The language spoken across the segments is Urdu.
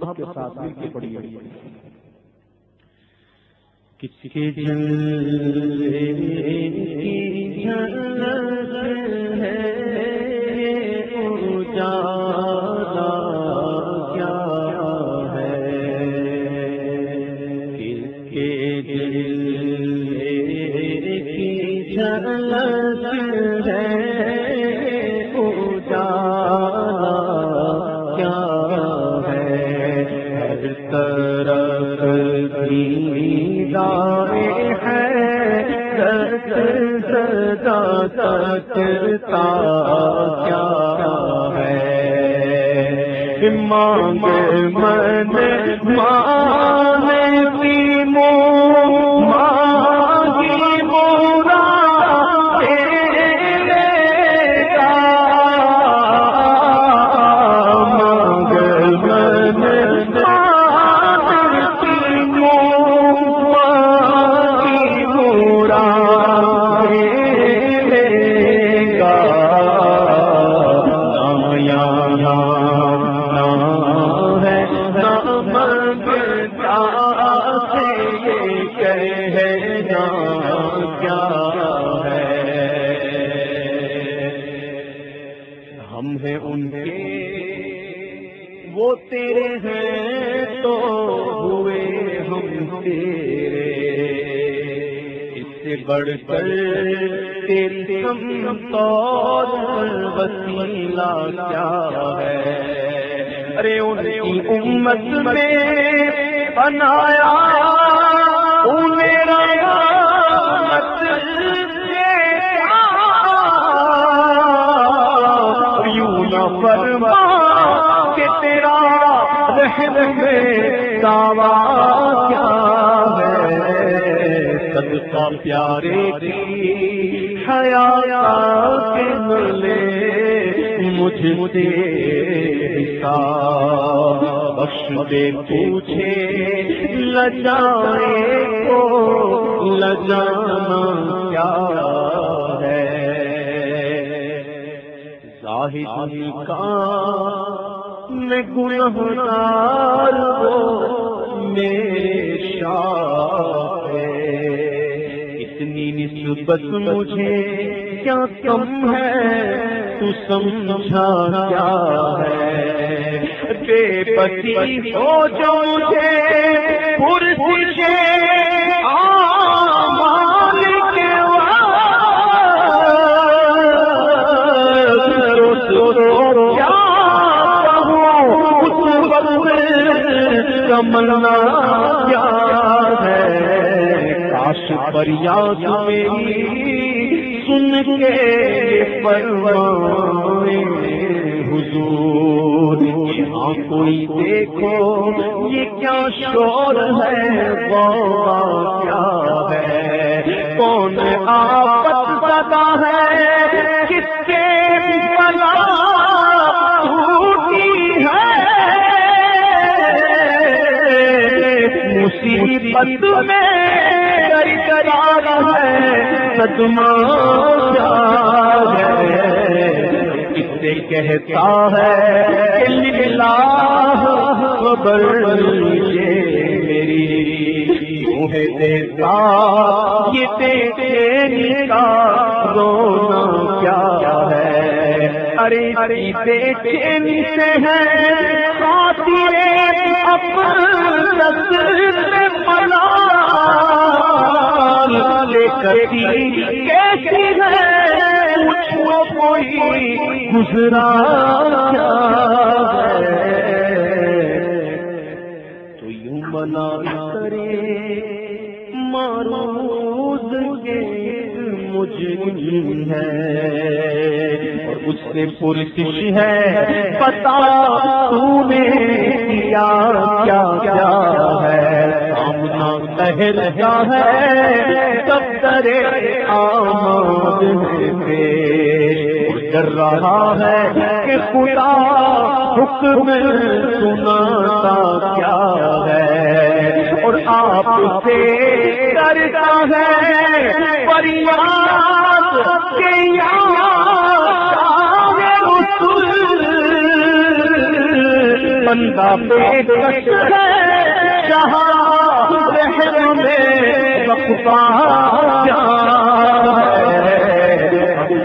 کے ساتھ مل کے پڑھیے کسی کے جلوے کی دیدار ہے سدا کیا ہے؟ مانگ من ماں تیری ہم تو وسیلہ کیا ہے؟ ارے ان کی امت میں بنایا میرا یوں نہ فرما کہ تیرا رحم میں دعوا کیا ہے۔ صدقہ پیارے کی حیا کے ملے مجھ مجھے حساب بخش دے پوچھے، لجائے کو، لجانا کیا ہے؟ ظاہر کا میں گنہگار ہو، میرے شاہ نسبت مجھے کیا کم ہے؟ تو سمجھا کیا ہے؟ بے پتی ہو جو مجھے پرسے آمان فریاد میری سن کے پروائے حضور، یہاں کوئی دیکھو، یہ کیا شور ہے؟ بابا کیا ہے؟ کون آپت پتا ہے؟ کس کے بلا ٹوٹی ہے؟ مصیبت میں کر کرار ہے، صدمہ کیا ہے کس کہتا ہے للہ خبر یہ میری کیوں دیتا، یہ تیرے کا رونا کیا ہے؟ ارے ارے بیٹے سے ہے خاطر اپن ملا کیسی ہے مجھ کوئی گزرا تو یوں منا کرے ماروز کے مجھ ہے۔ اس سے پرسش ہے۔ پتا تو نے کیا کیا کیا ہے۔ سامنا لہر کیا ہے سب کرے آماد ڈر رہا ہے کہ خدا حکم سناتا کیا ہے۔ اور آپ سے کرتا ہے فریاد کہ یا بندہ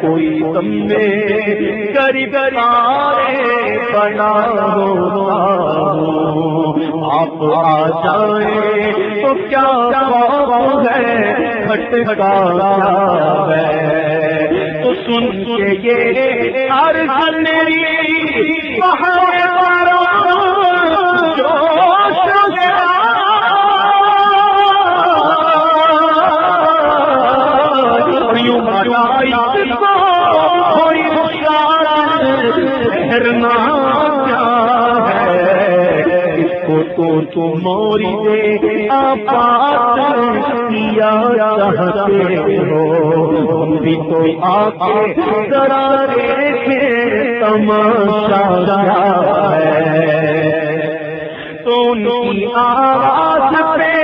کوئی تم کری کرارے بنا ہو آپ آ جائیں تو کیا ہے؟ بھٹکا ہے۔ تو سن کے یہ ہر میری تو موری دے آپ کیا چاہتے ہو؟ بھی تو آپ ذرا دیکھے تماشا ہے؟ تو آواز پہ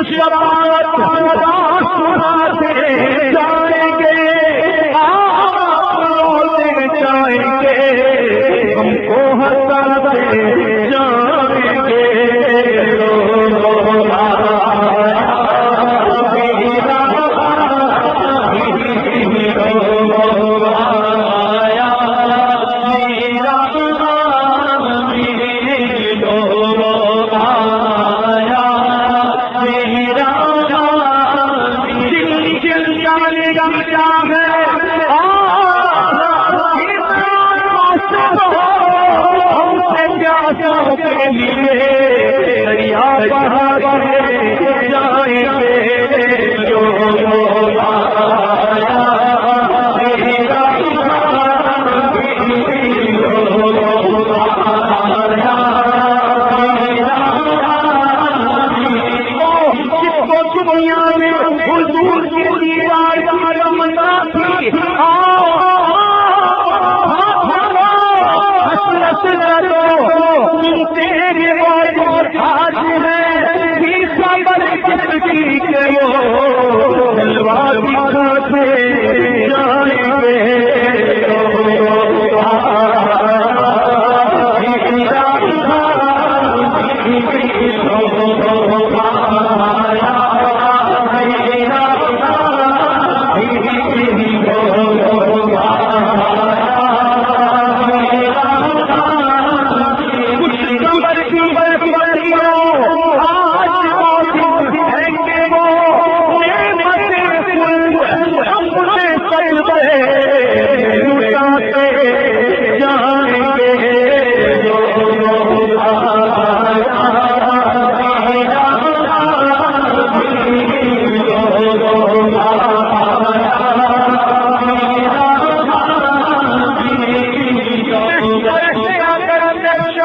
خوشیات جائیں گے ہم کو ہر طرح سے کے لیے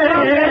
میں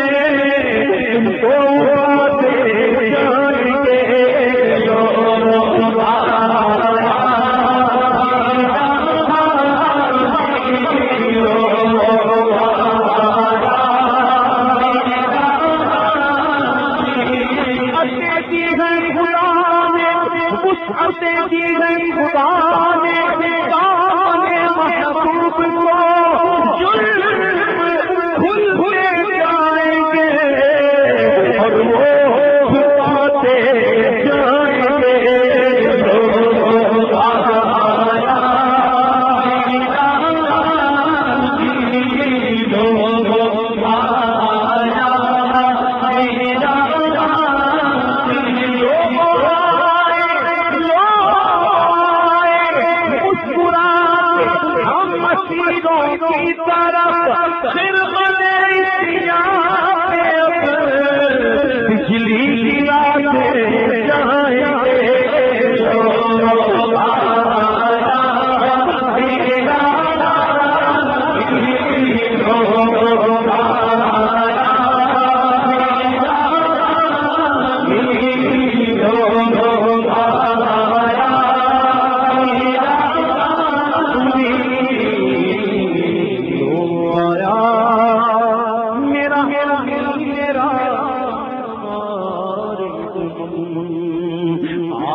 طرف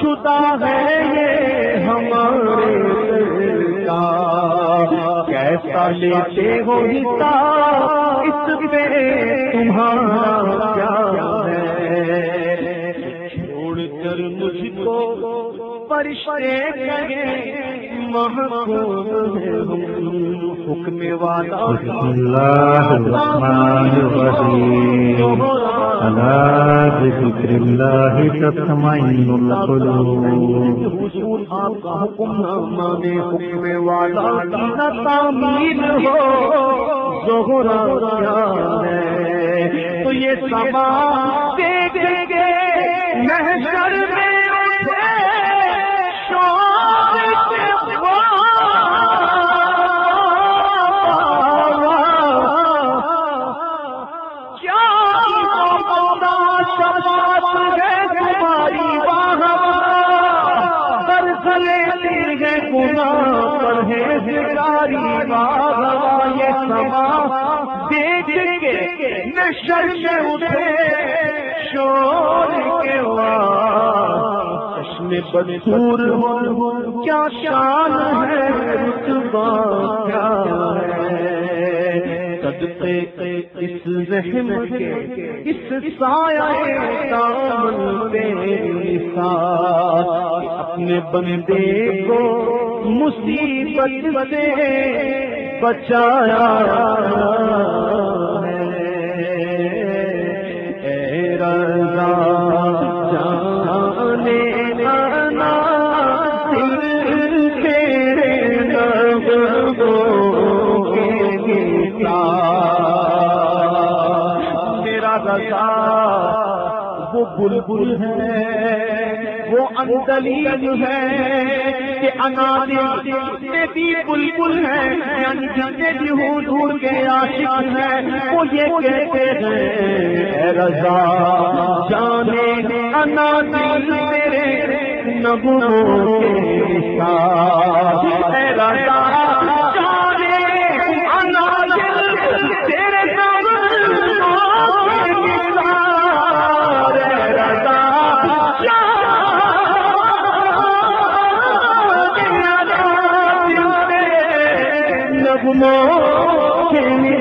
شدہ ہے یہ ہمارے کا۔ کیسا لیتے ہو اس پہ تمہارا کیا ہے۔ چھوڑ کر مجھ کو پرشے کرے حکم والا۔ الرحمن ألا بذكر الله تطمئن القلوب. حصول آپ کا حکم حکم والا نہ تعمیر ہو تو یہ سما دیکھیں گے، محشر میں سما دیکھ کے نشر میں اٹھے شور کے بدور کیا شان ہے رتبہ کیا ہے اس ذہن کے اس سایہ دامن پہ ساتھ اپنے بندے کو مصیبت سے بچایا اے رضا، جانے آنا، دل تیرے کے میرا رضا، وہ بلبل ہے، وہ اندلیل ہے۔ منادل بھی بلبل ہے یعنی جتنے بھی ہوں دور کے عاشق ہیں۔ وہ یہ کہتے ہیں رضا، جانے انادل تیرے نبو کے رضا، جانے انا دل تیرے مو